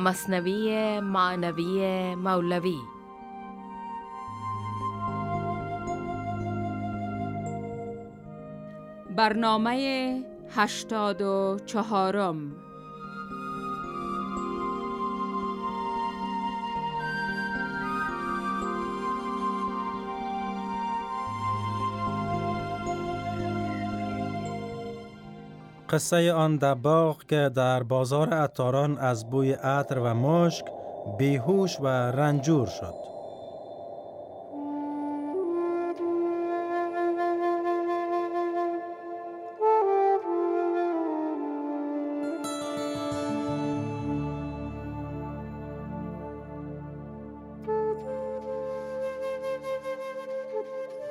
مصنوی معنوی مولوی. برنامه هشتاد و چهارم. قصه آن دباغ که در بازار عطاران از بوی عطر و مشک بیهوش و رنجور شد.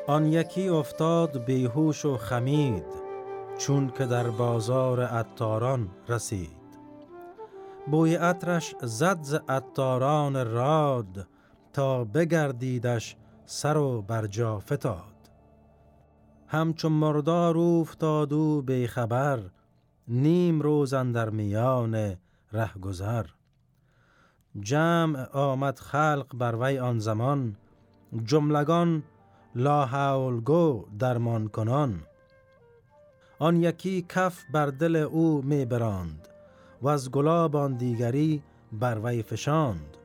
آن یکی افتاد بیهوش و خمید چون که در بازار عطاران رسید. بوی عطرش زد ز عطاران راد تا بگردیدش سر و برجا فتاد. همچون مردار افتاد و خبر نیم روز در میان رهگذر. جمع آمد خلق بر وی آن زمان جملگان لا حول گو درمان کنان. آن یکی کف بر دل او می براند و از گلاب آن دیگری بر وی فشاند.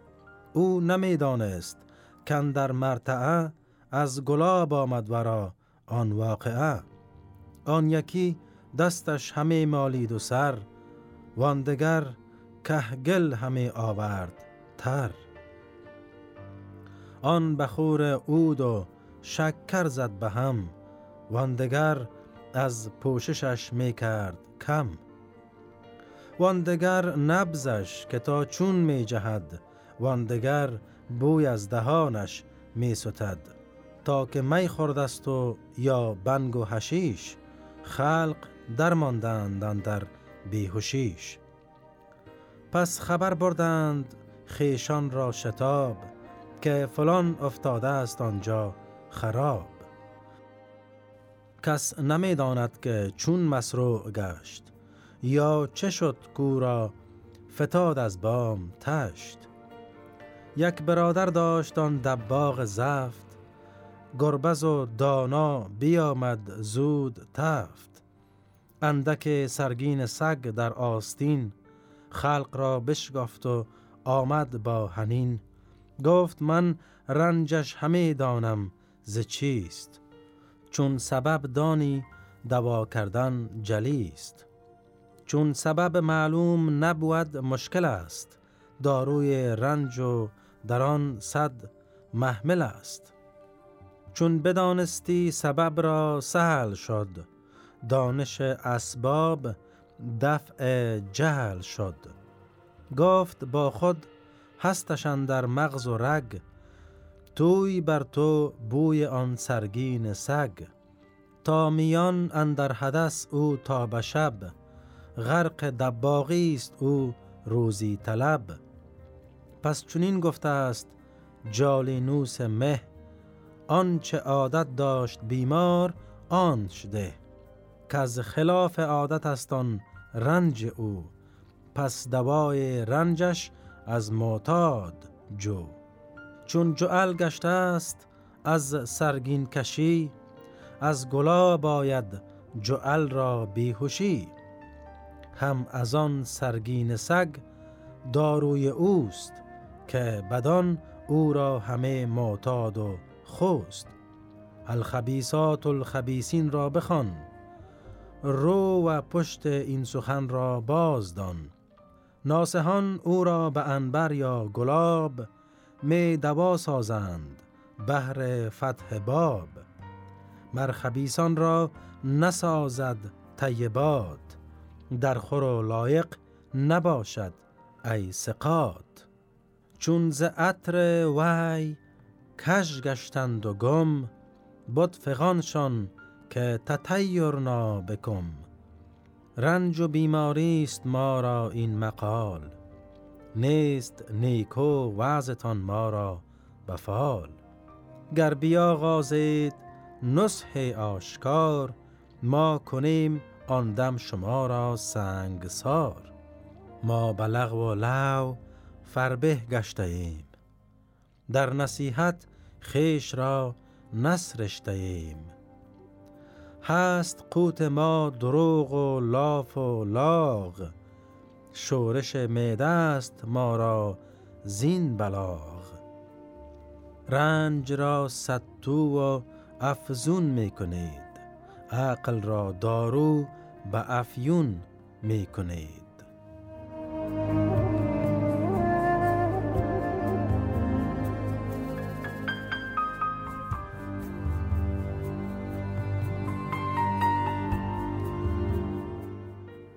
او نمی‌دانست کن در مرتعه از گلاب آمد ورا آن واقعه. آن یکی دستش همه مالید و سر واندگر گل همه آورد تر. آن بخور اود و شکر زد به هم واندگر از پوششش می کرد کم. واندگر نبزش که تا چون می جهد واندگر بوی از دهانش می ستد تا که می خوردست و یا بنگ و حشیش خلق درماندند در بیهوشیش. پس خبر بردند خیشان را شتاب که فلان افتاده است آنجا خراب. کس نمی‌داند که چون مسروع گشت یا چه شد کورا فتاد از بام تشت. یک برادر داشت آن دباغ زفت گربز و دانا بیامد زود تفت. اندک سرگین سگ در آستین خلق را بشگفت و آمد با هنین. گفت من رنجش همه دانم ز چیست؟ چون سبب دانی دوا کردن جلی است چون سبب معلوم نبود مشکل است. داروی رنج و در آن صد محمل است. چون بدانستی سبب را سهل شد دانش اسباب دفع جهل شد. گفت با خود هستشان در مغز و رگ توی بر تو بوی آن سرگین سگ. تا میان اندر حدث او تا به شب. غرق دباغی است او روزی طلب. پس چنین گفته است جالینوس مه. آنچه عادت داشت بیمار آنچ ده که از خلاف عادت است آن رنج او. پس دوای رنجش از معتاد جو. چون جعل گشته است از سرگین کشی از گلا باید جعل را بیهوشی. هم از آن سرگین سگ داروی اوست که بدان او را همه معتاد و خوست الخبیسات الخبیسین را بخوان رو و پشت این سخن را بازدان ناسهان او را به انبر یا گلاب می دوا سازند بهر فتح باب. مرخبیسان را نسازد طیبات در خور و لایق نباشد ای سقات چون ز عطر وی کش گشتند و گم بود فغانشان که تطیرنا بکم رنج و بیماری است ما را این مقال. نیست نیکو وعظتان ما را بفال. گر بیاغازید نصح آشکار ما کنیم آن دم شما را سنگ سار ما بلغ و لو فربه گشته ایم در نصیحت خیش را نسرشته ایم هست قوت ما دروغ و لاف و لاغ. شورش معده است ما را زین بلاغ. رنج را ستو و افزون می کنید. عقل را دارو به افیون می کنید.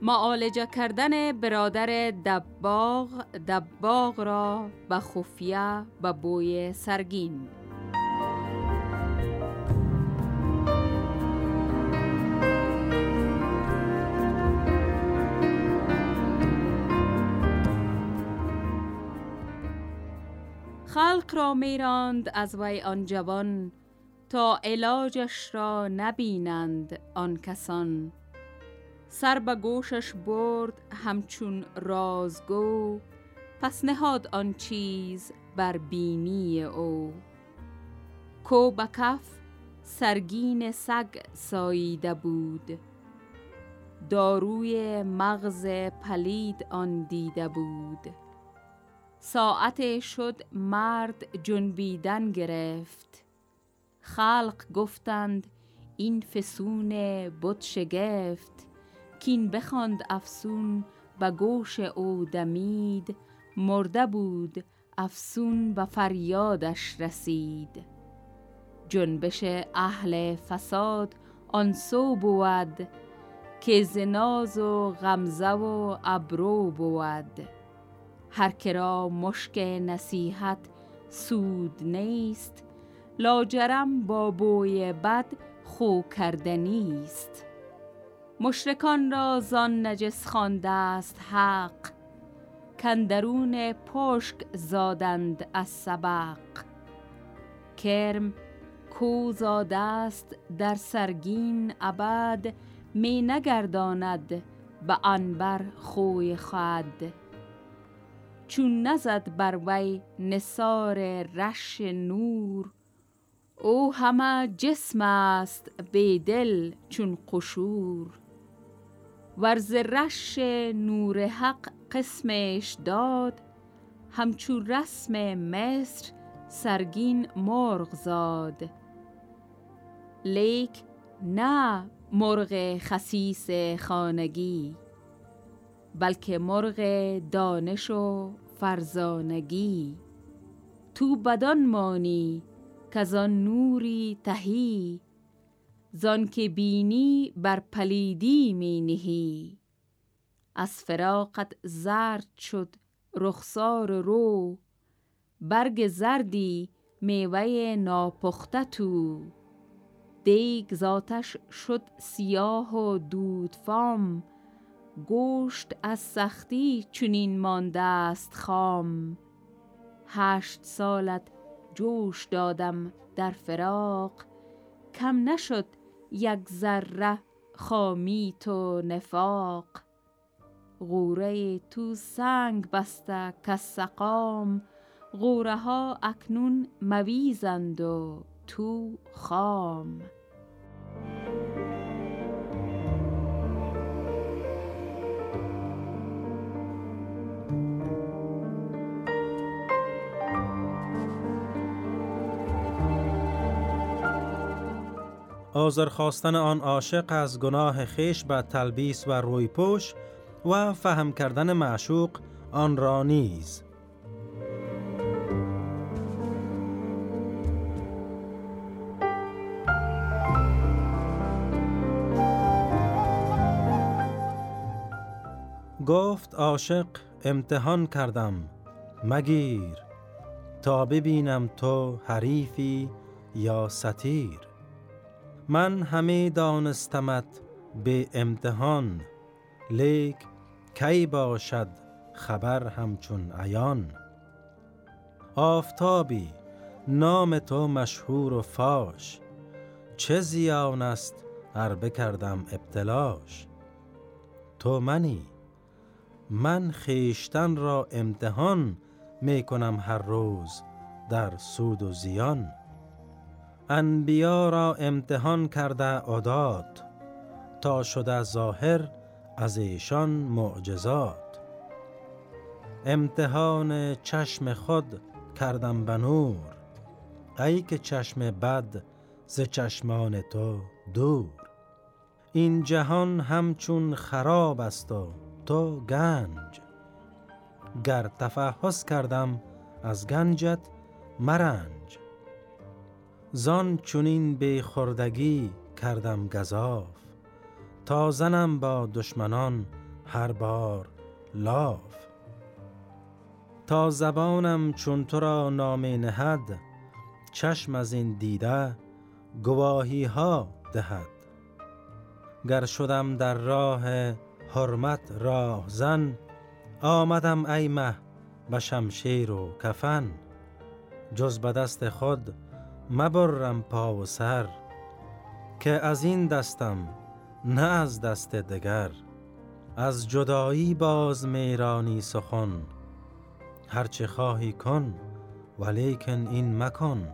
معالجه کردن برادر دباغ دباغ را به خفیه به بوی سرگین. خلق را میراند از وی آن جوان تا علاجش را نبینند آن کسان. سر به گوشش برد همچون رازگو پس نهاد آن چیز بر بینی او. کو به کف سرگین سگ ساییده بود داروی مغز پلید آن دیده بود. ساعت شد مرد جنبیدن گرفت. خلق گفتند این فسون بت شگفت. کین بخواند افسون به گوش او دمید مرده بود افسون به فریادش رسید. جنبش اهل فساد آن سو بود که زناز و غمزه و ابرو بود. هر کرا مشک نصیحت سود نیست لاجرم با بوی بد خو کردنی است مشرکان را زان نجس خوانده است حق کندرون پشک زادند از سبق. کرم کو زاده است در سرگین ابد می نگرداند به انبر خوی خود. چون نزد بر وی نثار رش نور او همه جسم است به دل چون قشور. ورز رش نور حق قسمش داد همچون رسم مصر سرگین مرغ زاد. لیک نه مرغ خسیس خانگی بلکه مرغ دانش و فرزانگی. تو بدان مانی که نوری تهی زان که بینی بر پلیدی می نهی. از فراقت زرد شد رخسار رو برگ زردی میوه ناپخته تو. دیگ ذاتش شد سیاه و دودفام گوشت از سختی چونین مانده است خام. هشت سالت جوش دادم در فراق کم نشد یک ذره خامی تو نفاق. غوره تو سنگ بسته کسقام غوره ها اکنون مویزند و تو خام. آزر خواستن آن عاشق از گناه خیش به تلبیس و روی پوش و فهم کردن معشوق آن را نیز. گفت عاشق امتحان کردم. مگیر. تا ببینم تو حریفی یا ستیر. من همه دانستمت به امتحان لیک کی باشد خبر همچون عیان. آفتابی نام تو مشهور و فاش چه زیان است ار بکردم ابتلاش. تو منی من خیشتن را امتحان می کنم هر روز در سود و زیان. انبیا را امتحان کرده عداد تا شده ظاهر از ایشان معجزات. امتحان چشم خود کردم به نور ای که چشم بد ز چشمان تو دور. این جهان همچون خراب است و تو گنج گر تفحص کردم از گنجت مرنج. زان چونین به خردگی کردم گذاف تا زنم با دشمنان هر بار لاف. تا زبانم چون تو را نامی نهد چشم از این دیده گواهی ها دهد. گر شدم در راه حرمت راه زن آمدم ای مه به شمشیر و کفن. جز به دست خود مبرم پا و سر که از این دستم نه از دست دگر. از جدایی باز میرانی سخن هرچه خواهی کن ولیکن این مکن.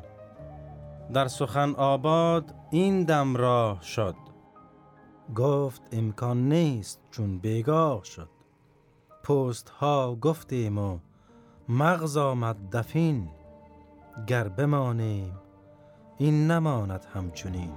در سخن آباد این دم راه شد گفت امکان نیست چون بیگاه شد. پست ها گفتیم و مغز آمد دفین گر بمانیم این نماند همچنین.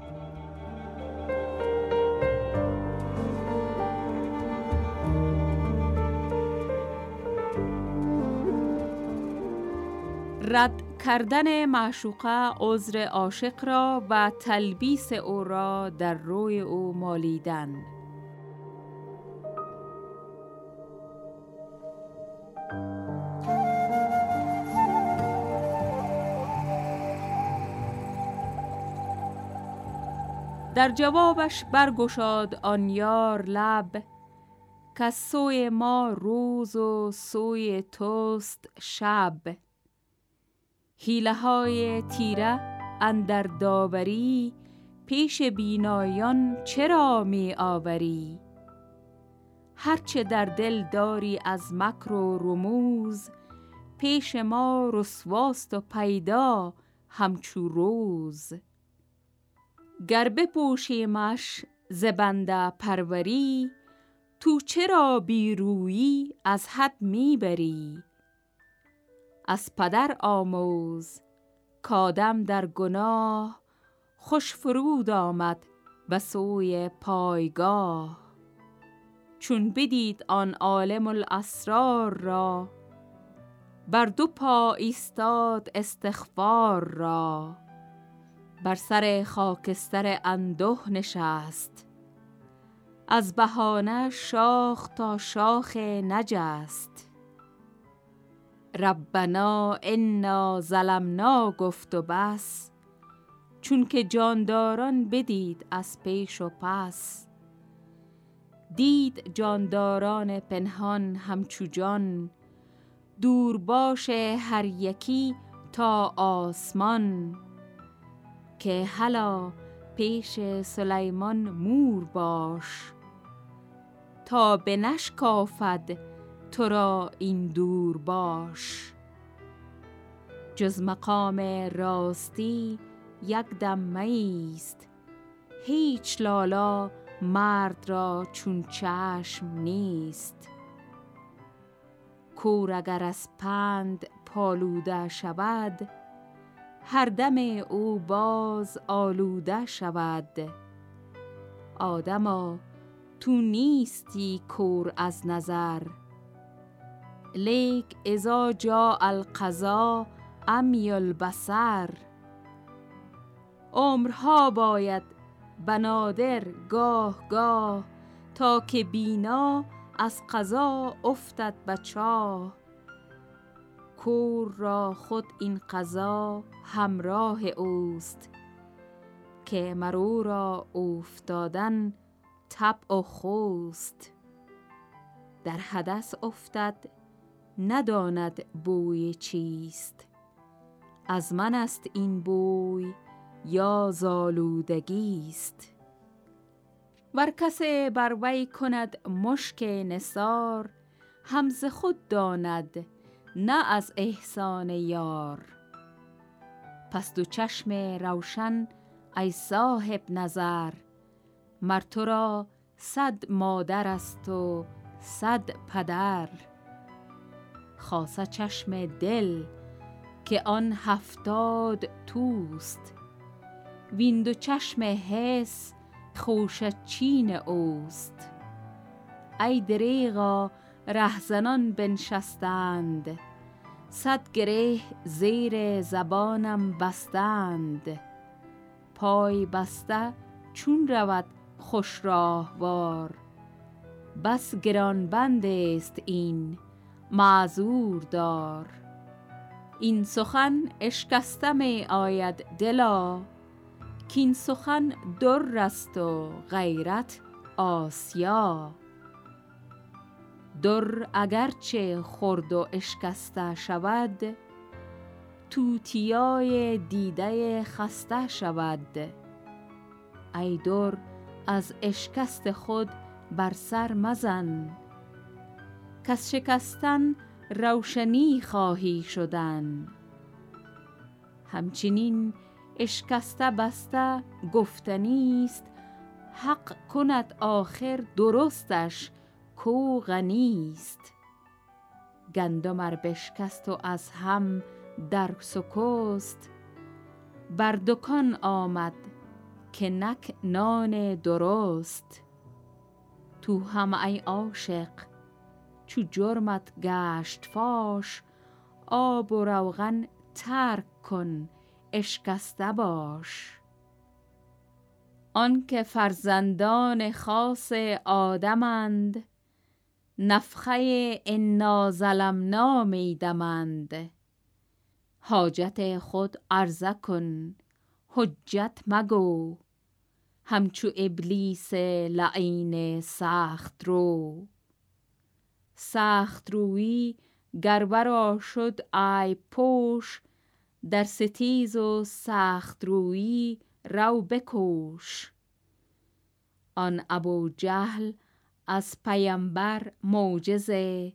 رد کردن معشوقه عذر عاشق را و تلبیس او را در روی او مالیدن در جوابش برگشاد آن یار لب که سوی ما روز و سوی توست شب. حیله های تیره اندر داوری پیش بینایان چرا می آوری؟ هرچه در دل داری از مکر و رموز پیش ما رسواست و پیدا همچو روز. گر بپوشیمش زبنده پروری تو چرا بیرویی از حد می‌بری از پدر آموز کادم در گناه خوش فرود آمد به سوی پایگاه. چون بدید آن عالم الاسرار را بر دو پا ایستاد استغفار را. بر سر خاکستر انده نشست. از بهانه شاخ تا شاخ نجست. ربنا انا ظلمنا گفت و بس. چون که جانداران بدید از پیش و پس. دید جانداران پنهان همچو جان. دور باش هر یکی تا آسمان. که هلا پیش سلیمان مور باش. تا به نشکافد تو را این دور باش. جز مقام راستی یک دم میست. هیچ لالا مرد را چون چشم نیست. کور اگر از پند پالوده شود هر دم او باز آلوده شود. آدما تو نیستی کور از نظر. لیک ازا جا القضا امی البصر. عمرها باید بنادر گاه گاه تا که بینا از قضا افتد بچاه. کور را خود این قضا همراه اوست که مرو را افتادن تب و خوست. در حدث افتد نداند بوی چیست. از من است این بوی یا زالودگیست. ور کسی بر وی کند مشک نثار همز خود داند نه از احسان یار. پس دو چشم روشن ای صاحب نظر مر تو را صد مادر است و صد پدر. خاصه چشم دل که آن هفتاد توست. وین دو چشم حس خوش چین اوست. ای دریغا رهزنان بنشستند. صد گره زیر زبانم بستند. پای بسته چون رود خوش راهوار. بس گران بند است این معذور دار. این سخن اشکسته می آید دلا. کین سخن در است و غیرت آسیا. در اگرچه خرد و اشکسته شود توتیای دیده خسته شود. ای در از اشکست خود بر سر مزن. کس شکستن روشنی خواهی شدن. همچنین اشکسته بسته گفتنیست حق کند آخر درستش کو غنیست. گندم ار بشکست و از هم در سکست. بر دکان آمد که نک نان درست. تو هم ای عاشق چو جرمت گشت فاش آب و روغن ترک کن اشکسته باش. آنکه فرزندان خاص آدمند نفخه انا ظلمنا می دمند. حاجت خود عرضه کن حجت مگو. همچو ابلیس لعین سخت رو. سخت روی گر شد ای پوش در ستیز و سخت رویی رو بکوش. آن ابو جهل از پیمبر معجزه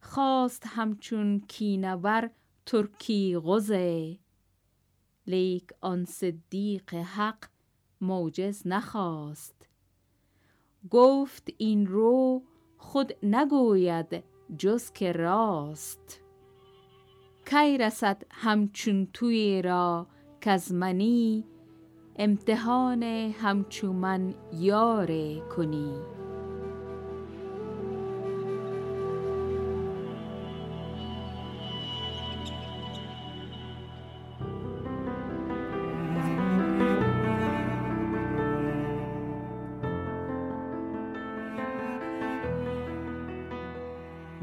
خواست همچون کینور ترکی غزه. لیک آن صدیق حق موجز نخواست. گفت این رو خود نگوید جز که راست. کی رسد همچون توی را کزمنی امتحان همچون من یاره کنی.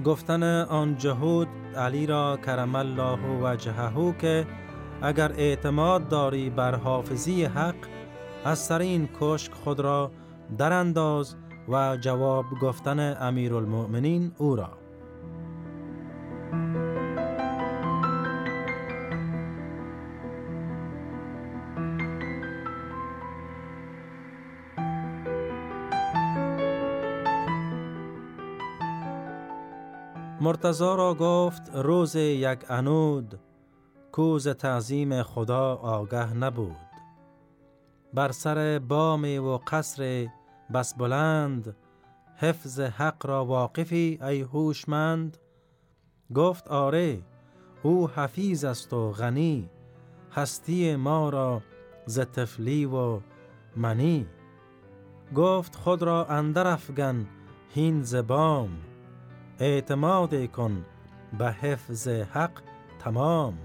گفتن آن جهود علی را کرم الله وجهه که اگر اعتماد داری بر حافظی حق از سر این کشک خود را درانداز و جواب گفتن امیرالمؤمنین او را. مرتزا را گفت روز یک انود کوز تعظیم خدا آگه نبود. بر سر بام و قصر بس بلند حفظ حق را واقفی ای هوشمند. گفت آره او حفیظ است و غنی هستی ما را ز تفلی و منی. گفت خود را اندر افگن هین زبام اعتماد کن به حفظ حق تمام.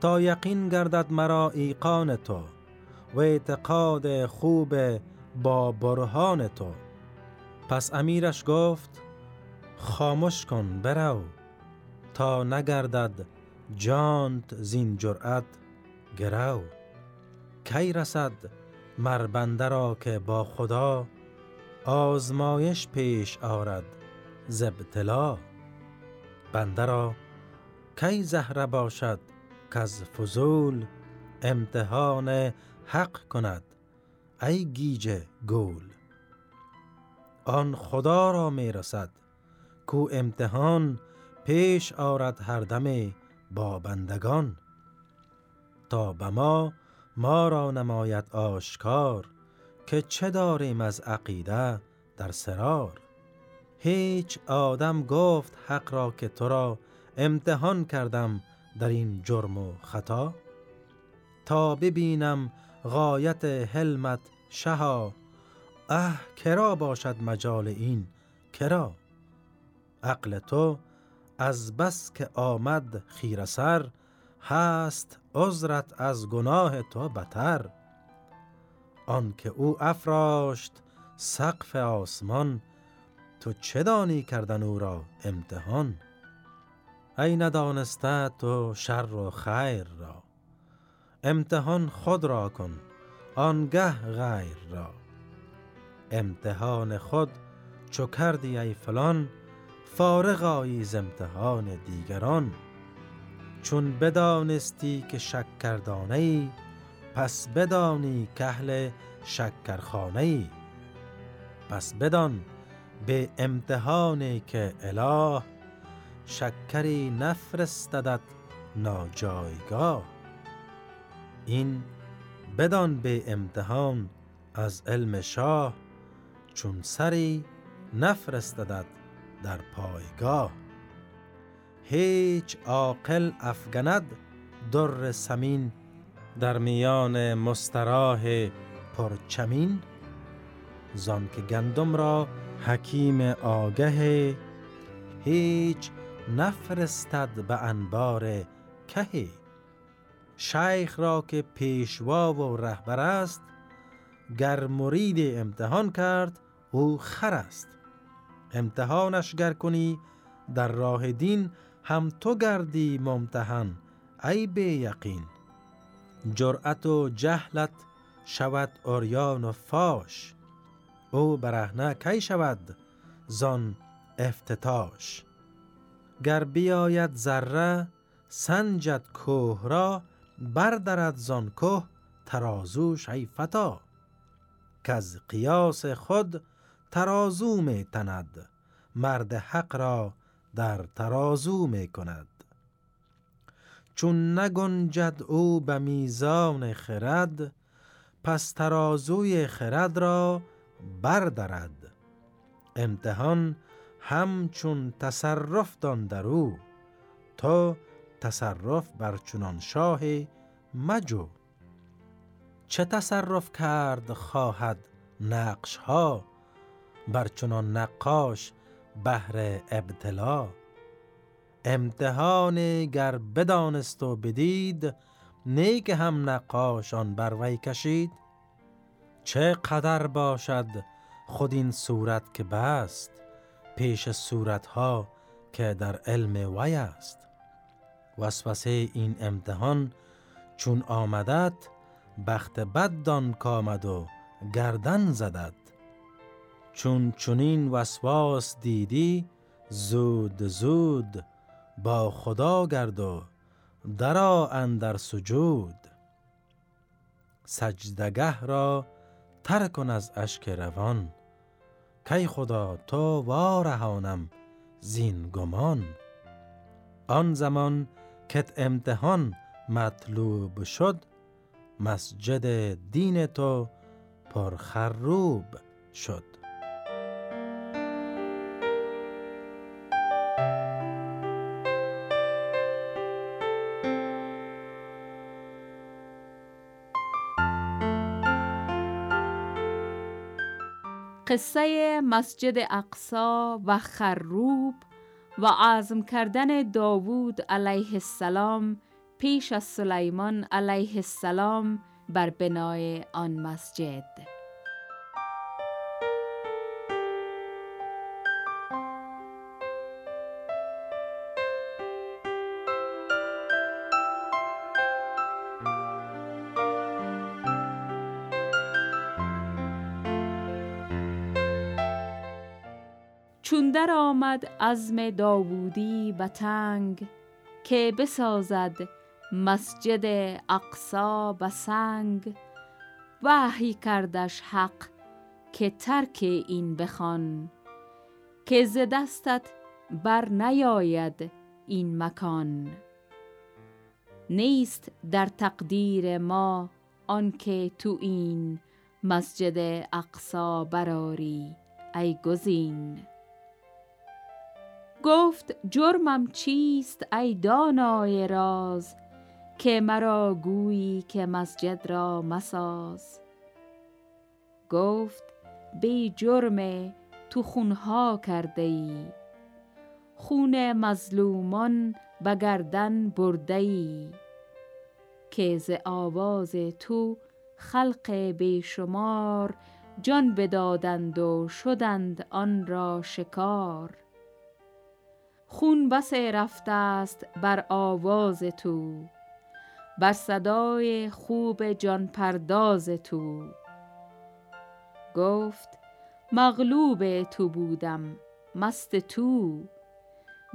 تا یقین گردد مرا ایقان تو و اعتقاد خوب با برهان تو. پس امیرش گفت خاموش کن برو تا نگردد جانت زین جرأت گرو. کی رسد مر بنده را که با خدا آزمایش پیش آرد. زبتلا بنده را کی زهره باشد که از فضول امتحان حق کند ای گیج گول. آن خدا را می رسد کو امتحان پیش آرد هر دم با بندگان. تا به ما ما را نماید آشکار که چه داریم از عقیده در سرار؟ هیچ آدم گفت حق را که تو را امتحان کردم در این جرم و خطا؟ تا ببینم غایت حلمت شها اه کرا باشد مجال این کرا؟ عقل تو از بس که آمد خیر سر هست عذرت از گناه تو بتر. آنکه او افراشت سقف آسمان تو چه دانی کردن او را امتحان؟ ای ندانسته تو شر و خیر را. امتحان خود را کن آنگه غیر را. امتحان خود چو کردی ای فلان فارغ آیی ز امتحان دیگران. چون بدانستی که شکردانه ای پس بدانی کهل شکرخانه ای. پس بدان به امتحانی که اله شکری نفرستدت ناجایگاه. این بدان به امتحان از علم شاه چون سری نفرستدت در پایگاه. هیچ عاقل افگند در سمین در میان مستراح پرچمین. زان که گندم را حکیم آگه هیچ نفرستد به انبار که شیخ را که پیشوا و رهبر است گر مرید امتحان کرد او خر است. امتحانش گر کنی در راه دین هم تو گردی ممتحن ای به یقین. جرأت و جهلت شود اوریان و فاش. او برهنه کی شود؟ زان افتتاش. گر بیاید ذره سنجد کوه را بردرد زان کوه ترازوش ای فتا. که از قیاس خود ترازو می تند مرد حق را در ترازو می کند. چون نگنجد او به میزان خرد پس ترازوی خرد را بردرد. امتحان همچون تصرف دان در او تو تصرف بر چنان شاه مجو. چه تصرف کرد خواهد نقش ها بر چنان نقاش بهر ابتلا. امتحان گر بدانست و بدید نیک هم نقاشان بر وی کشید. چه قدر باشد خود این صورت که بست پیش صورتها که در علم وی است. وسوسه این امتحان چون آمدد بخت بد دان کامد و گردن زدد چون چونین وسواس دیدی زود زود با خدا گرد و درا اندر سجود. سجدگه را تر کن از اشک روان. کی خدا تو وارهانم زین گمان. آن زمان کت امتحان مطلوب شد مسجد دین تو پرخروب شد. قصه مسجد اقصا و خروب و عزم کردن داوود علیه السلام پیش از سلیمان علیه السلام بر بنای آن مسجد. چون در آمد عزم داوودی به تنگ که بسازد مسجد اقصا به سنگ وحی کردش حق که ترک این بخوان که ز دستت بر نیاید این مکان. نیست در تقدیر ما آنکه تو این مسجد اقصا براری ای گزین. گفت جرمم چیست ای دانای راز؟ که مرا گویی که مسجد را مساز. گفت بی جرم تو خونها کرده ای خون مظلومان بگردن برده ای که ز آواز تو خلق بیشمار جان بدادند و شدند آن را شکار. خون بس رفته است بر آواز تو بر صدای خوب جان پرداز تو. گفت مغلوب تو بودم مست تو.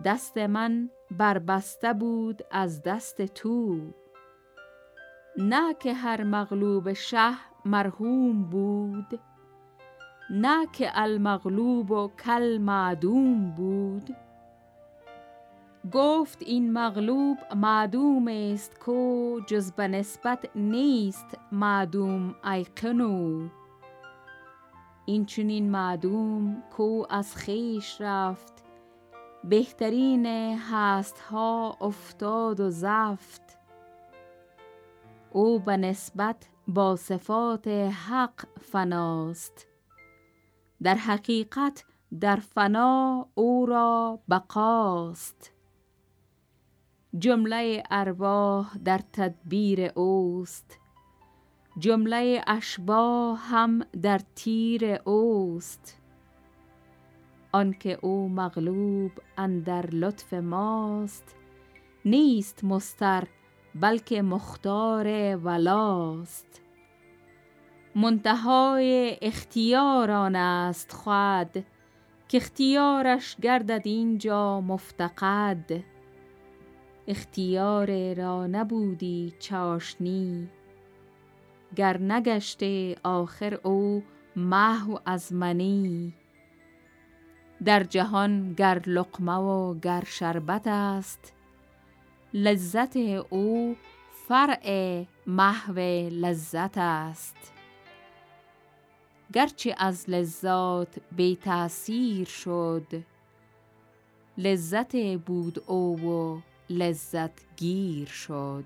دست من بربسته بود از دست تو. نه که هر مغلوب شه مرحوم بود نه که المغلوب و کل معدوم بود. گفت این مغلوب معدوم است کو جز به نسبت نیست معدوم ایقنو این چنین معدوم کو از خیش رفت. بهترین هست ها افتاد و زفت. او به نسبت با صفات حق فناست. در حقیقت در فنا او را بقاست. جمله ارواح در تدبیر اوست. جمله اشباه هم در تیر اوست. آنکه او مغلوب اندر لطف ماست نیست مستر بلکه مختار ولاست. منتهای اختیار آن است خود که اختیارش گردد اینجا مفتقد. اختیار را نبودی چاشنی. گر نگشته آخر او محو از منی. در جهان گر لقمه و گر شربت است لذت او فرع محو لذت است. گرچه از لذات بی تأثیر شد لذت بود او و لذت گیر شد.